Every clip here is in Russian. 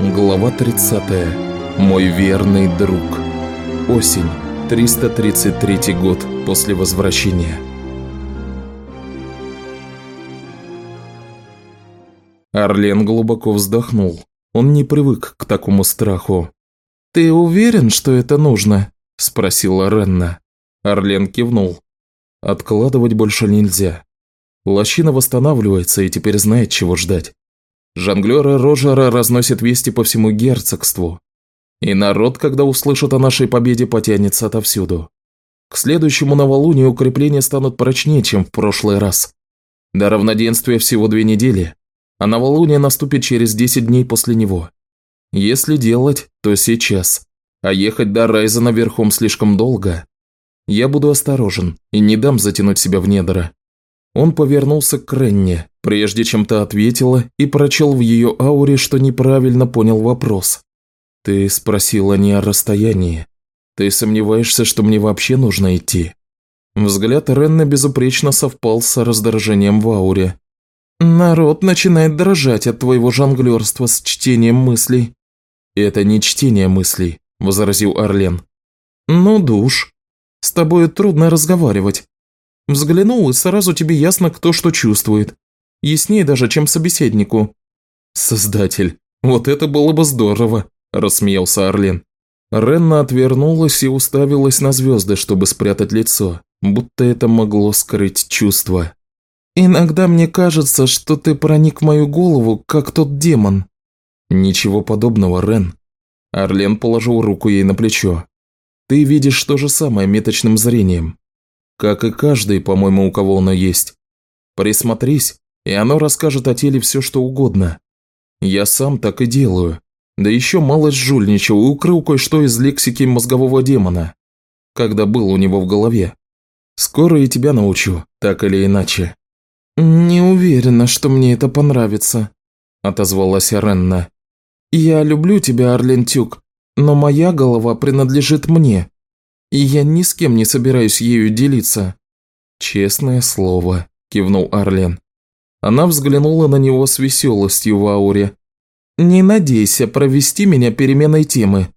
Глава 30. Мой верный друг. Осень. 333 год после возвращения. Арлен глубоко вздохнул. Он не привык к такому страху. «Ты уверен, что это нужно?» – спросила Ренна. Арлен кивнул. «Откладывать больше нельзя. Лощина восстанавливается и теперь знает, чего ждать. Жонглеры Рожера разносят вести по всему герцогству. И народ, когда услышит о нашей победе, потянется отовсюду. К следующему новолунию укрепления станут прочнее, чем в прошлый раз. До равноденствия всего две недели, а новолуние наступит через 10 дней после него. Если делать, то сейчас. А ехать до Райзена верхом слишком долго. Я буду осторожен и не дам затянуть себя в недра. Он повернулся к Ренне, прежде чем та ответила, и прочел в ее ауре, что неправильно понял вопрос. «Ты спросила не о расстоянии. Ты сомневаешься, что мне вообще нужно идти?» Взгляд Ренны безупречно совпал с раздражением в ауре. «Народ начинает дрожать от твоего жонглерства с чтением мыслей». «Это не чтение мыслей», – возразил Орлен. «Ну, душ. С тобой трудно разговаривать. Взглянул, и сразу тебе ясно, кто что чувствует. Яснее даже, чем собеседнику». «Создатель, вот это было бы здорово», – рассмеялся Орлен. Ренна отвернулась и уставилась на звезды, чтобы спрятать лицо, будто это могло скрыть чувства. «Иногда мне кажется, что ты проник в мою голову, как тот демон». «Ничего подобного, Рен». Орлен положил руку ей на плечо. «Ты видишь то же самое меточным зрением. Как и каждый, по-моему, у кого оно есть. Присмотрись, и оно расскажет о теле все, что угодно. Я сам так и делаю. Да еще малость жульничал и укрыл кое-что из лексики мозгового демона, когда был у него в голове. Скоро и тебя научу, так или иначе». «Не уверена, что мне это понравится», – отозвалась Ренна. «Я люблю тебя, Арлентюк, но моя голова принадлежит мне и я ни с кем не собираюсь ею делиться». «Честное слово», – кивнул Арлен. Она взглянула на него с веселостью в ауре. «Не надейся провести меня переменой темы.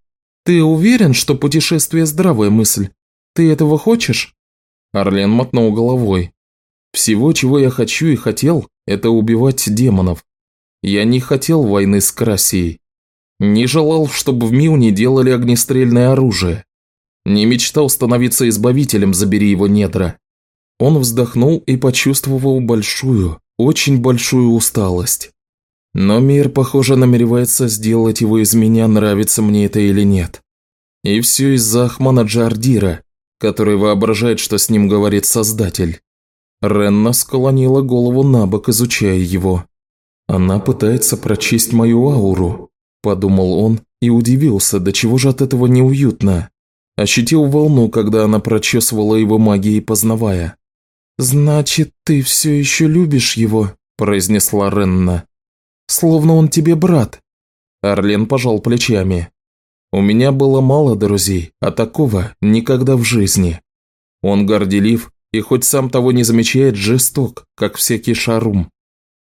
Ты уверен, что путешествие – здравая мысль? Ты этого хочешь?» Арлен мотнул головой. «Всего, чего я хочу и хотел, это убивать демонов. Я не хотел войны с Красией. Не желал, чтобы в Милне делали огнестрельное оружие. Не мечтал становиться избавителем, забери его недра. Он вздохнул и почувствовал большую, очень большую усталость. Но мир, похоже, намеревается сделать его из меня, нравится мне это или нет. И все из-за Ахмана Джардира, который воображает, что с ним говорит Создатель. Ренна склонила голову на бок, изучая его. «Она пытается прочесть мою ауру», – подумал он и удивился, до чего же от этого неуютно. Ощутил волну, когда она прочесывала его магией, познавая. «Значит, ты все еще любишь его?» – произнесла Ренна. «Словно он тебе брат». Орлен пожал плечами. «У меня было мало друзей, а такого никогда в жизни. Он горделив и хоть сам того не замечает, жесток, как всякий шарум.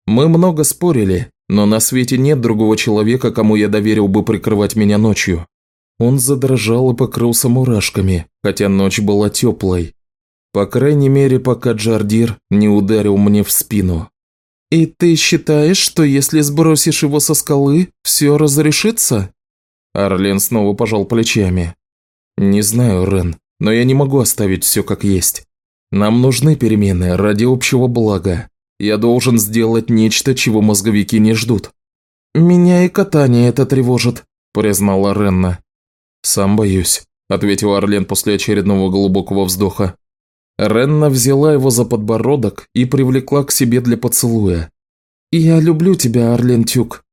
Мы много спорили, но на свете нет другого человека, кому я доверил бы прикрывать меня ночью. Он задрожал и покрылся мурашками, хотя ночь была теплой. По крайней мере, пока Джардир не ударил мне в спину. «И ты считаешь, что если сбросишь его со скалы, все разрешится?» Арлен снова пожал плечами. «Не знаю, Рен, но я не могу оставить все как есть. Нам нужны перемены ради общего блага. Я должен сделать нечто, чего мозговики не ждут». «Меня и катание это тревожит», – признала Ренна. «Сам боюсь», – ответил Орлен после очередного глубокого вздоха. Ренна взяла его за подбородок и привлекла к себе для поцелуя. «Я люблю тебя, Орлен Тюк».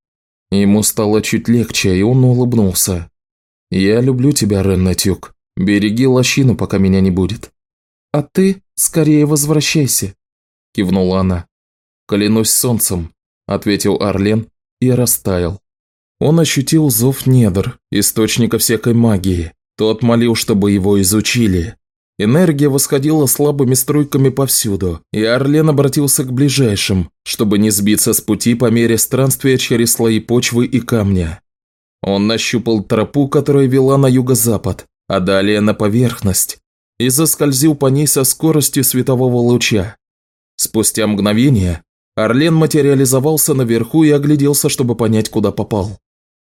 Ему стало чуть легче, и он улыбнулся. «Я люблю тебя, Ренна Тюк. Береги лощину, пока меня не будет». «А ты скорее возвращайся», – кивнула она. «Клянусь солнцем», – ответил Орлен и растаял. Он ощутил зов недр, источника всякой магии. Тот молил, чтобы его изучили. Энергия восходила слабыми струйками повсюду, и Орлен обратился к ближайшим, чтобы не сбиться с пути по мере странствия через слои почвы и камня. Он нащупал тропу, которая вела на юго-запад, а далее на поверхность, и заскользил по ней со скоростью светового луча. Спустя мгновение Орлен материализовался наверху и огляделся, чтобы понять, куда попал.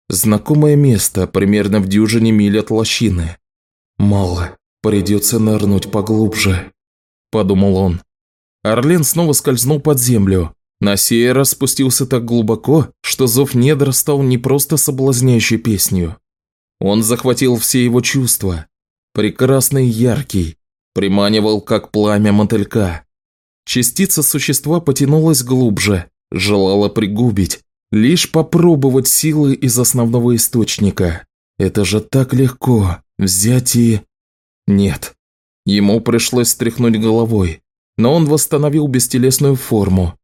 Знакомое место, примерно в дюжине миль от лощины. «Мало, придется нырнуть поглубже», – подумал он. Орлен снова скользнул под землю. На сей раз спустился так глубоко, что зов недр стал не просто соблазняющей песнью. Он захватил все его чувства. Прекрасный яркий, приманивал, как пламя мотылька. Частица существа потянулась глубже, желала пригубить, лишь попробовать силы из основного источника. Это же так легко, взять и... Нет. Ему пришлось стряхнуть головой, но он восстановил бестелесную форму.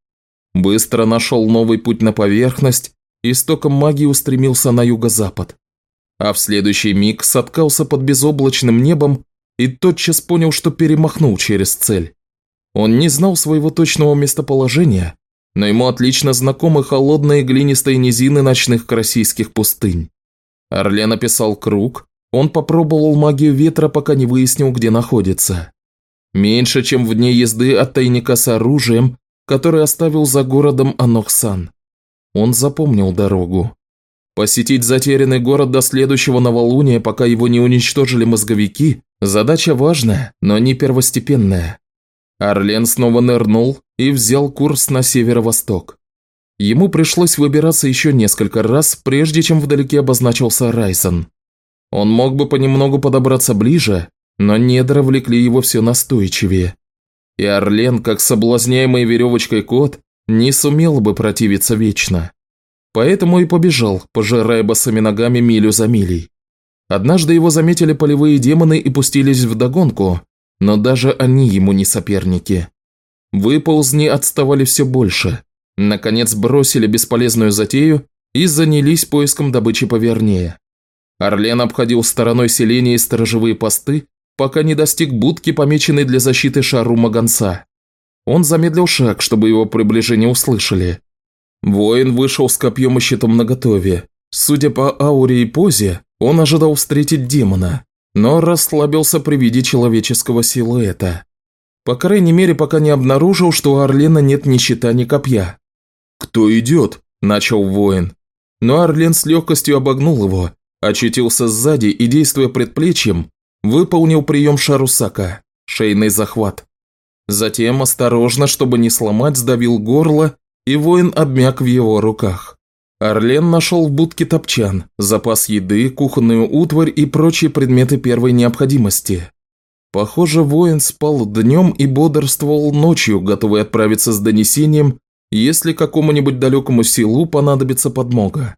Быстро нашел новый путь на поверхность и стоком магии устремился на юго-запад. А в следующий миг соткался под безоблачным небом и тотчас понял, что перемахнул через цель. Он не знал своего точного местоположения, но ему отлично знакомы холодные глинистые низины ночных карасийских пустынь. Орлен описал круг, он попробовал магию ветра, пока не выяснил, где находится. Меньше, чем в дне езды от тайника с оружием, который оставил за городом Анохсан. Он запомнил дорогу. Посетить затерянный город до следующего новолуния, пока его не уничтожили мозговики, задача важная, но не первостепенная. Орлен снова нырнул и взял курс на северо-восток. Ему пришлось выбираться еще несколько раз, прежде чем вдалеке обозначился Райсон. Он мог бы понемногу подобраться ближе, но недра влекли его все настойчивее. И Орлен, как соблазняемый веревочкой кот, не сумел бы противиться вечно. Поэтому и побежал, пожирая босыми ногами милю за милей. Однажды его заметили полевые демоны и пустились в догонку, но даже они ему не соперники. Выползни отставали все больше. Наконец бросили бесполезную затею и занялись поиском добычи повернее. Орлен обходил стороной селения и сторожевые посты, пока не достиг будки, помеченной для защиты шару Маганца. Он замедлил шаг, чтобы его приближение услышали. Воин вышел с копьем и щитом наготове. Судя по ауре и позе, он ожидал встретить демона, но расслабился при виде человеческого силуэта. По крайней мере, пока не обнаружил, что у Орлена нет ни щита, ни копья. «Кто идет?» – начал воин. Но Орлен с легкостью обогнул его, очутился сзади и, действуя предплечьем, выполнил прием Шарусака – шейный захват. Затем, осторожно, чтобы не сломать, сдавил горло, и воин обмяк в его руках. Орлен нашел в будке топчан, запас еды, кухонную утварь и прочие предметы первой необходимости. Похоже, воин спал днем и бодрствовал ночью, готовый отправиться с донесением, если какому-нибудь далекому селу понадобится подмога.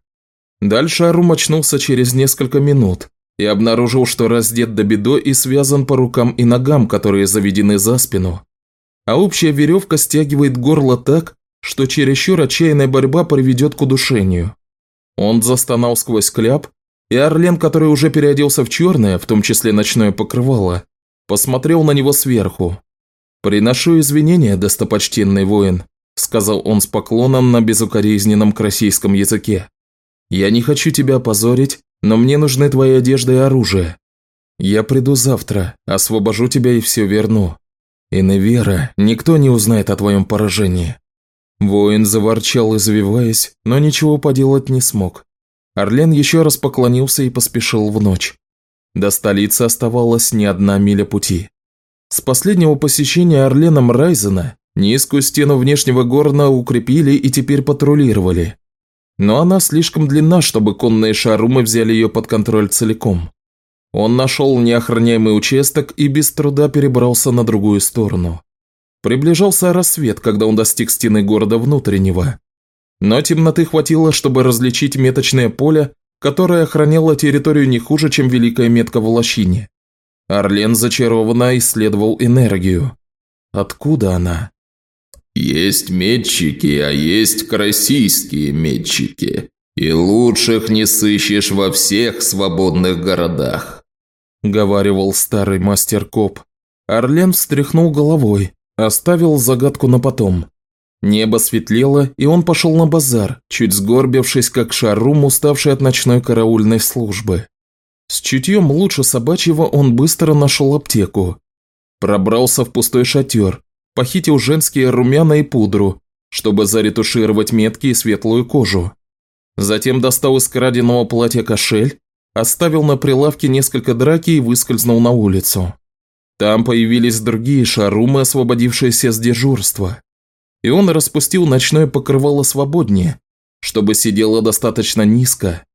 Дальше Арум очнулся через несколько минут и обнаружил, что раздет до бедо и связан по рукам и ногам, которые заведены за спину. А общая веревка стягивает горло так, что чересчур отчаянная борьба приведет к удушению. Он застонал сквозь кляп, и Орлен, который уже переоделся в черное, в том числе ночное покрывало, посмотрел на него сверху. «Приношу извинения, достопочтенный воин», – сказал он с поклоном на безукоризненном красийском языке. «Я не хочу тебя опозорить, но мне нужны твои одежда и оружие. Я приду завтра, освобожу тебя и все верну. И Невера, никто не узнает о твоем поражении. Воин заворчал, извиваясь, но ничего поделать не смог. Орлен еще раз поклонился и поспешил в ночь. До столицы оставалась не одна миля пути. С последнего посещения Орленом Райзена низкую стену внешнего города укрепили и теперь патрулировали. Но она слишком длинна, чтобы конные шарумы взяли ее под контроль целиком. Он нашел неохраняемый участок и без труда перебрался на другую сторону. Приближался рассвет, когда он достиг стены города внутреннего. Но темноты хватило, чтобы различить меточное поле, которое охраняло территорию не хуже, чем Великая Метка в лощине. Орлен зачарованно исследовал энергию. Откуда она? «Есть метчики, а есть карасийские метчики, и лучших не сыщешь во всех свободных городах», – говаривал старый мастер Коп. Орлен встряхнул головой, Оставил загадку на потом. Небо светлело, и он пошел на базар, чуть сгорбившись, как шарум, уставший от ночной караульной службы. С чутьем лучше собачьего он быстро нашел аптеку. Пробрался в пустой шатер, похитил женские румяна и пудру, чтобы заретушировать метки и светлую кожу. Затем достал из краденого платья кошель, оставил на прилавке несколько драки и выскользнул на улицу. Там появились другие шарумы, освободившиеся с дежурства. И он распустил ночное покрывало свободнее, чтобы сидело достаточно низко,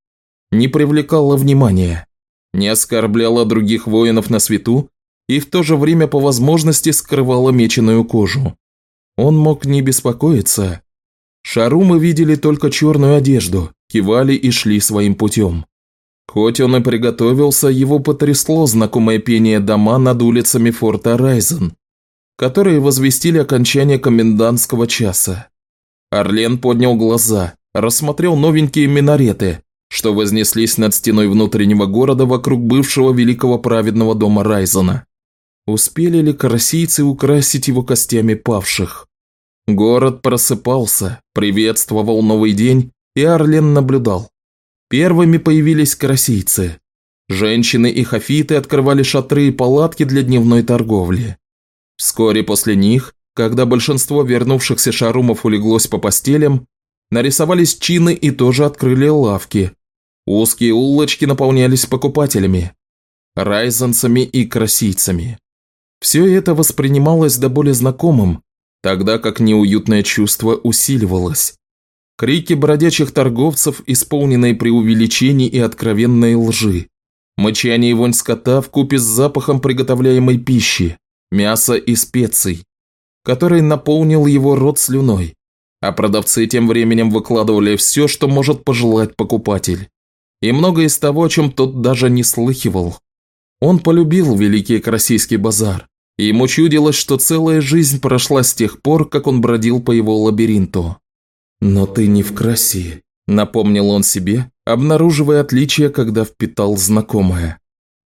не привлекало внимания, не оскорбляло других воинов на свету и в то же время по возможности скрывало меченую кожу. Он мог не беспокоиться. Шарумы видели только черную одежду, кивали и шли своим путем. Хоть он и приготовился, его потрясло знакомое пение дома над улицами форта Райзен, которые возвестили окончание комендантского часа. Орлен поднял глаза, рассмотрел новенькие минареты, что вознеслись над стеной внутреннего города вокруг бывшего великого праведного дома Райзена. Успели ли карасийцы украсить его костями павших? Город просыпался, приветствовал новый день, и Орлен наблюдал. Первыми появились карасийцы. Женщины и хафиты открывали шатры и палатки для дневной торговли. Вскоре после них, когда большинство вернувшихся шарумов улеглось по постелям, нарисовались чины и тоже открыли лавки. Узкие улочки наполнялись покупателями, райзанцами и красийцами. Все это воспринималось до боли знакомым, тогда как неуютное чувство усиливалось. Крики бродячих торговцев, исполненные преувеличений и откровенной лжи. Мычание вонь скота в купе с запахом приготовляемой пищи, мяса и специй, который наполнил его рот слюной. А продавцы тем временем выкладывали все, что может пожелать покупатель. И многое из того, о чем тот даже не слыхивал. Он полюбил Великий Красийский базар, и ему чудилось, что целая жизнь прошла с тех пор, как он бродил по его лабиринту. «Но ты не в красе», – напомнил он себе, обнаруживая отличия, когда впитал знакомое.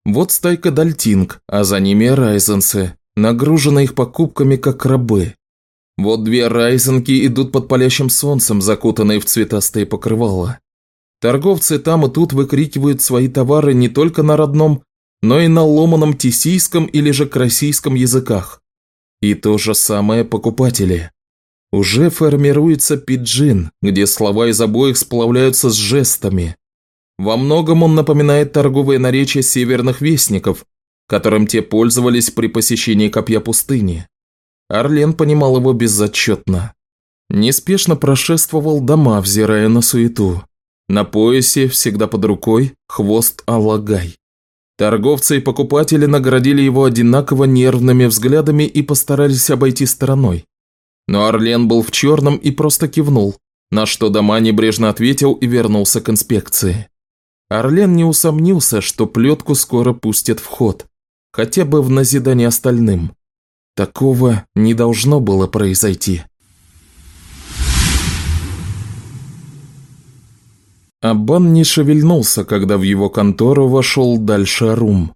Вот стайка дальтинг, а за ними райзенцы, нагружены их покупками как рабы. Вот две райзенки идут под палящим солнцем, закутанные в цветастые покрывала. Торговцы там и тут выкрикивают свои товары не только на родном, но и на ломаном тесийском или же красийском языках. И то же самое покупатели. Уже формируется пиджин, где слова из обоих сплавляются с жестами. Во многом он напоминает торговые наречия северных вестников, которым те пользовались при посещении Копья пустыни. Орлен понимал его безотчетно. Неспешно прошествовал дома, взирая на суету. На поясе, всегда под рукой, хвост Алагай. Торговцы и покупатели наградили его одинаково нервными взглядами и постарались обойти стороной. Но Орлен был в черном и просто кивнул, на что Дома небрежно ответил и вернулся к инспекции. Орлен не усомнился, что плетку скоро пустят в ход, хотя бы в назидание остальным. Такого не должно было произойти. Аббан не шевельнулся, когда в его контору вошел дальше Рум.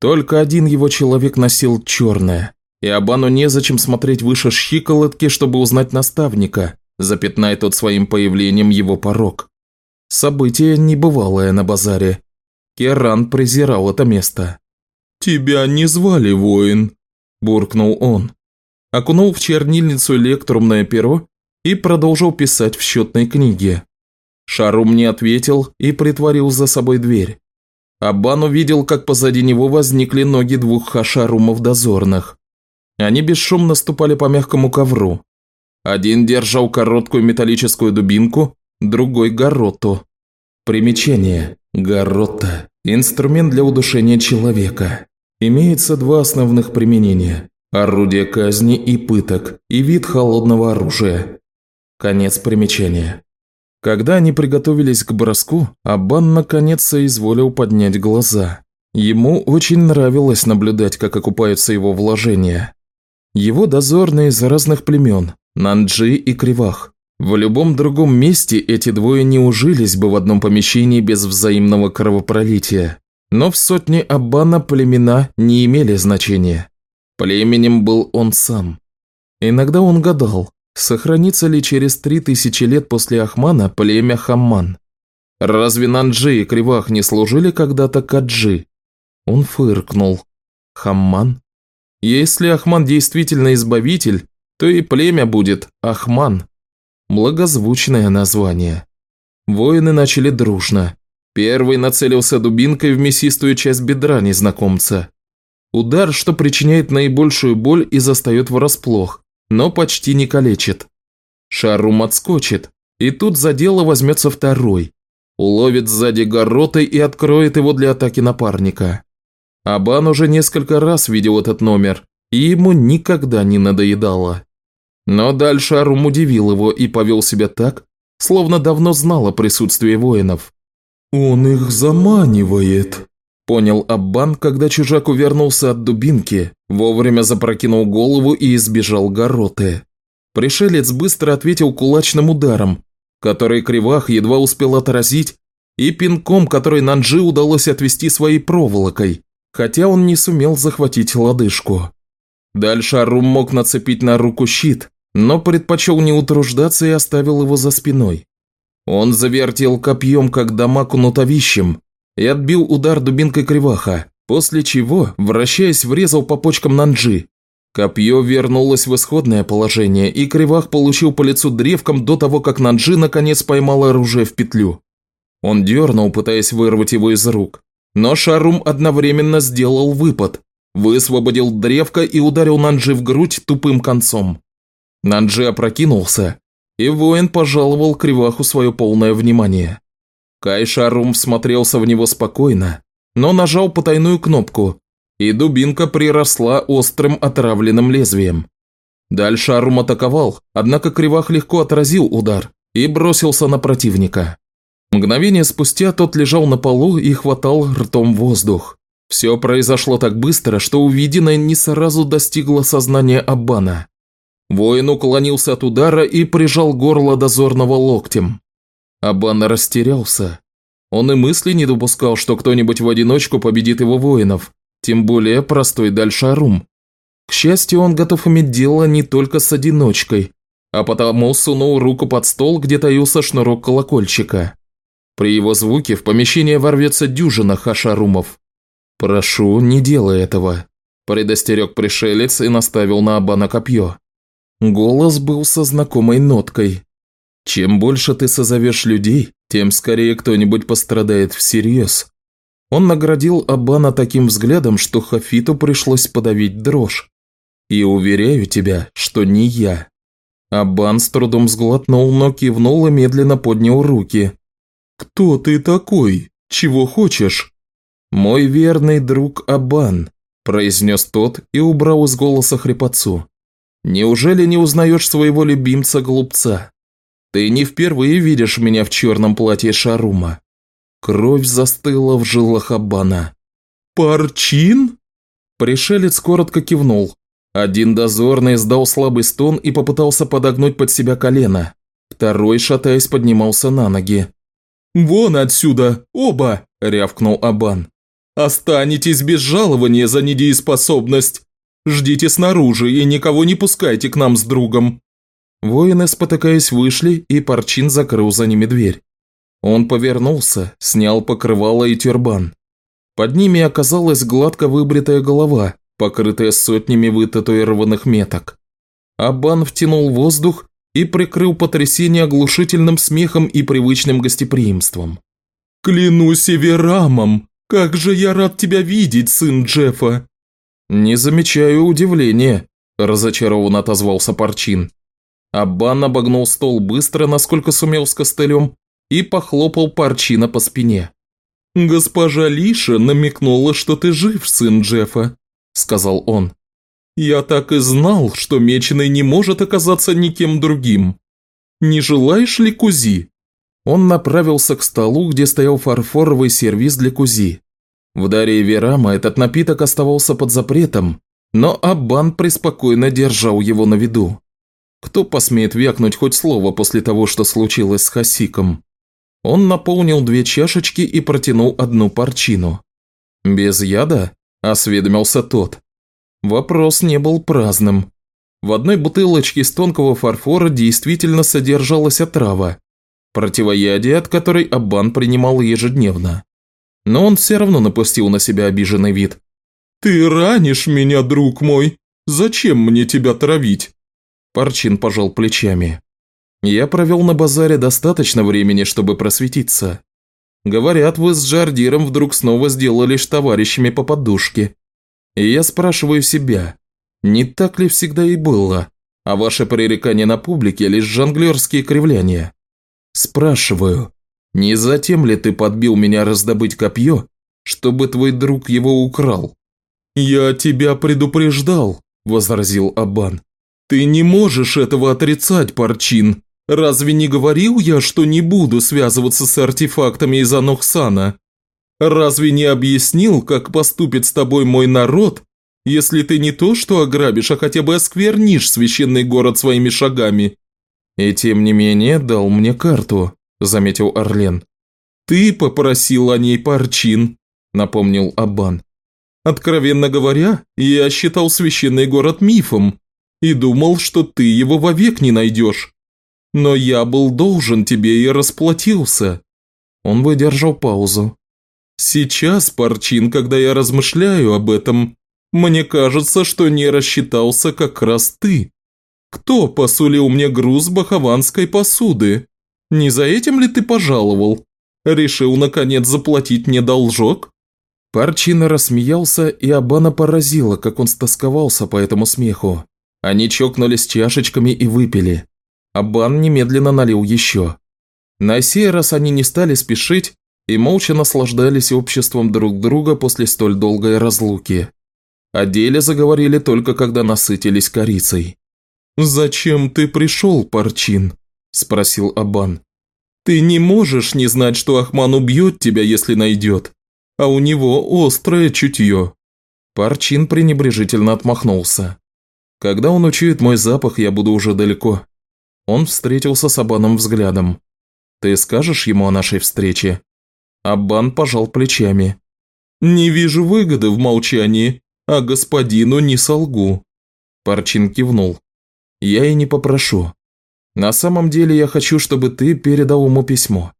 Только один его человек носил черное, и Абану незачем смотреть выше щиколотки, чтобы узнать наставника, запятнай тот своим появлением его порог. Событие небывалое на базаре. Керан презирал это место. «Тебя не звали, воин», – буркнул он. Окунул в чернильницу электрумное перо и продолжил писать в счетной книге. Шарум не ответил и притворил за собой дверь. Абан увидел, как позади него возникли ноги двух хашарумов дозорных. Они бесшумно ступали по мягкому ковру. Один держал короткую металлическую дубинку, другой – гароту. Примечание. Гарота – инструмент для удушения человека. Имеется два основных применения – орудие казни и пыток, и вид холодного оружия. Конец примечания. Когда они приготовились к броску, Абан наконец соизволил поднять глаза. Ему очень нравилось наблюдать, как окупаются его вложения. Его дозорные из разных племен – Нанджи и Кривах. В любом другом месте эти двое не ужились бы в одном помещении без взаимного кровопролития. Но в сотне Аббана племена не имели значения. Племенем был он сам. Иногда он гадал, Сохранится ли через три тысячи лет после Ахмана племя Хамман? Разве Нанджи и Кривах не служили когда-то Каджи? Он фыркнул. Хамман? Если Ахман действительно избавитель, то и племя будет Ахман. Благозвучное название. Воины начали дружно. Первый нацелился дубинкой в мясистую часть бедра незнакомца. Удар, что причиняет наибольшую боль и застает врасплох, но почти не калечит. Шарум отскочит, и тут за дело возьмется второй. Уловит сзади горотой и откроет его для атаки напарника. Абан уже несколько раз видел этот номер, и ему никогда не надоедало. Но дальше Арум удивил его и повел себя так, словно давно знал о присутствии воинов. «Он их заманивает», – понял Аббан, когда чужак увернулся от дубинки, вовремя запрокинул голову и избежал гороты. Пришелец быстро ответил кулачным ударом, который Кривах едва успел отразить, и пинком, который Нанджи удалось отвести своей проволокой, хотя он не сумел захватить лодыжку. Дальше Арум мог нацепить на руку щит, но предпочел не утруждаться и оставил его за спиной. Он завертел копьем, как дома кнутовищем, и отбил удар дубинкой криваха, после чего, вращаясь, врезал по почкам Нанджи. Копье вернулось в исходное положение, и кривах получил по лицу древком до того, как Нанджи наконец поймал оружие в петлю. Он дернул, пытаясь вырвать его из рук, но Шарум одновременно сделал выпад, высвободил древко и ударил Нанджи в грудь тупым концом. Нанджи опрокинулся, и воин пожаловал Криваху свое полное внимание. Кай Шарум смотрелся в него спокойно, но нажал потайную кнопку, и дубинка приросла острым отравленным лезвием. Дальше Арум атаковал, однако Кривах легко отразил удар и бросился на противника. Мгновение спустя тот лежал на полу и хватал ртом воздух. Все произошло так быстро, что увиденное не сразу достигло сознания Аббана. Воин уклонился от удара и прижал горло дозорного локтем. Аббан растерялся. Он и мысли не допускал, что кто-нибудь в одиночку победит его воинов, тем более простой Дальшарум. К счастью, он готов иметь дело не только с одиночкой, а потому сунул руку под стол, где таился шнурок колокольчика. При его звуке в помещение ворвется дюжина хашарумов. «Прошу, не делай этого», – предостерег пришелец и наставил на Абана копье. Голос был со знакомой ноткой. «Чем больше ты созовешь людей, тем скорее кто-нибудь пострадает всерьез». Он наградил Абана таким взглядом, что Хафиту пришлось подавить дрожь. «И уверяю тебя, что не я». Абан с трудом сглотнул, но кивнул и медленно поднял руки, «Кто ты такой? Чего хочешь?» «Мой верный друг Абан», – произнес тот и убрал из голоса хрипотцу. «Неужели не узнаешь своего любимца-глупца? Ты не впервые видишь меня в черном платье Шарума». Кровь застыла в жилах Абана. «Парчин?» Пришелец коротко кивнул. Один дозорный сдал слабый стон и попытался подогнуть под себя колено. Второй, шатаясь, поднимался на ноги. «Вон отсюда, оба!» – рявкнул Абан. «Останетесь без жалования за недееспособность. Ждите снаружи и никого не пускайте к нам с другом». Воины, спотыкаясь, вышли, и Парчин закрыл за ними дверь. Он повернулся, снял покрывало и тюрбан. Под ними оказалась гладко выбритая голова, покрытая сотнями вытатуированных меток. Абан втянул воздух и прикрыл потрясение оглушительным смехом и привычным гостеприимством. «Клянусь Эверамом, как же я рад тебя видеть, сын Джеффа!» «Не замечаю удивления», – разочарованно отозвался Парчин. Аббан обогнул стол быстро, насколько сумел с костылем, и похлопал Парчина по спине. «Госпожа Лиша намекнула, что ты жив, сын Джеффа», – сказал он. «Я так и знал, что Меченый не может оказаться никем другим. Не желаешь ли кузи?» Он направился к столу, где стоял фарфоровый сервиз для кузи. В Дарье Верама этот напиток оставался под запретом, но Аббан преспокойно держал его на виду. Кто посмеет вякнуть хоть слово после того, что случилось с Хасиком? Он наполнил две чашечки и протянул одну парчину. «Без яда?» – осведомился тот. Вопрос не был праздным. В одной бутылочке из тонкого фарфора действительно содержалась отрава, противоядие от которой Аббан принимал ежедневно. Но он все равно напустил на себя обиженный вид. «Ты ранишь меня, друг мой! Зачем мне тебя травить?» Парчин пожал плечами. «Я провел на базаре достаточно времени, чтобы просветиться. Говорят, вы с Джардиром вдруг снова сделались товарищами по подушке. И я спрашиваю себя, не так ли всегда и было, а ваше пререкание на публике лишь жонглерские кривляния? Спрашиваю, не затем ли ты подбил меня раздобыть копье, чтобы твой друг его украл? «Я тебя предупреждал», – возразил Абан. «Ты не можешь этого отрицать, Парчин. Разве не говорил я, что не буду связываться с артефактами из Анохсана? Разве не объяснил, как поступит с тобой мой народ, если ты не то что ограбишь, а хотя бы осквернишь священный город своими шагами?» «И тем не менее дал мне карту», – заметил Орлен. «Ты попросил о ней Парчин», – напомнил Абан. «Откровенно говоря, я считал священный город мифом и думал, что ты его вовек не найдешь. Но я был должен тебе и расплатился». Он выдержал паузу. «Сейчас, Парчин, когда я размышляю об этом, мне кажется, что не рассчитался как раз ты. Кто посулил мне груз бахаванской посуды? Не за этим ли ты пожаловал? Решил, наконец, заплатить мне должок?» Парчина рассмеялся, и Абана поразила, как он стосковался по этому смеху. Они чокнулись чашечками и выпили. Абан немедленно налил еще. На сей раз они не стали спешить и молча наслаждались обществом друг друга после столь долгой разлуки. О деле заговорили только когда насытились корицей. «Зачем ты пришел, Парчин?» – спросил Абан. «Ты не можешь не знать, что Ахман убьет тебя, если найдет, а у него острое чутье». Парчин пренебрежительно отмахнулся. «Когда он учует мой запах, я буду уже далеко. Он встретился с Абаном взглядом. «Ты скажешь ему о нашей встрече?» Аббан пожал плечами. «Не вижу выгоды в молчании, а господину не солгу». Парчин кивнул. «Я и не попрошу. На самом деле я хочу, чтобы ты передал ему письмо».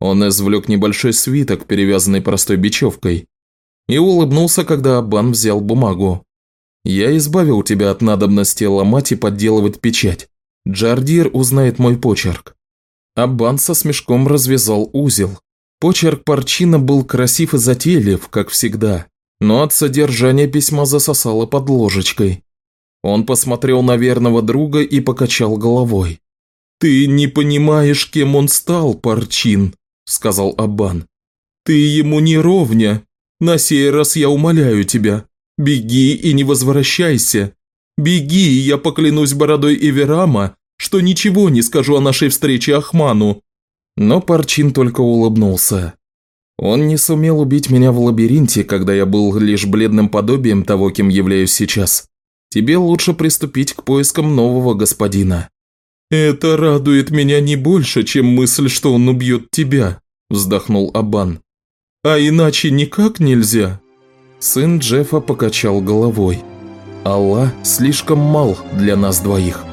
Он извлек небольшой свиток, перевязанный простой бечевкой, и улыбнулся, когда Аббан взял бумагу. «Я избавил тебя от надобности ломать и подделывать печать. Джардир узнает мой почерк. Аббан со смешком развязал узел. Почерк Парчина был красив и затейлив, как всегда, но от содержания письма засосало под ложечкой. Он посмотрел на верного друга и покачал головой. «Ты не понимаешь, кем он стал, Парчин», – сказал Аббан. «Ты ему не ровня. На сей раз я умоляю тебя. Беги и не возвращайся. Беги, я поклянусь бородой Эверама, что ничего не скажу о нашей встрече Ахману». Но Парчин только улыбнулся. Он не сумел убить меня в лабиринте, когда я был лишь бледным подобием того, кем являюсь сейчас. Тебе лучше приступить к поискам нового господина». «Это радует меня не больше, чем мысль, что он убьет тебя», – вздохнул Абан. «А иначе никак нельзя». Сын Джеффа покачал головой. Аллах слишком мал для нас двоих.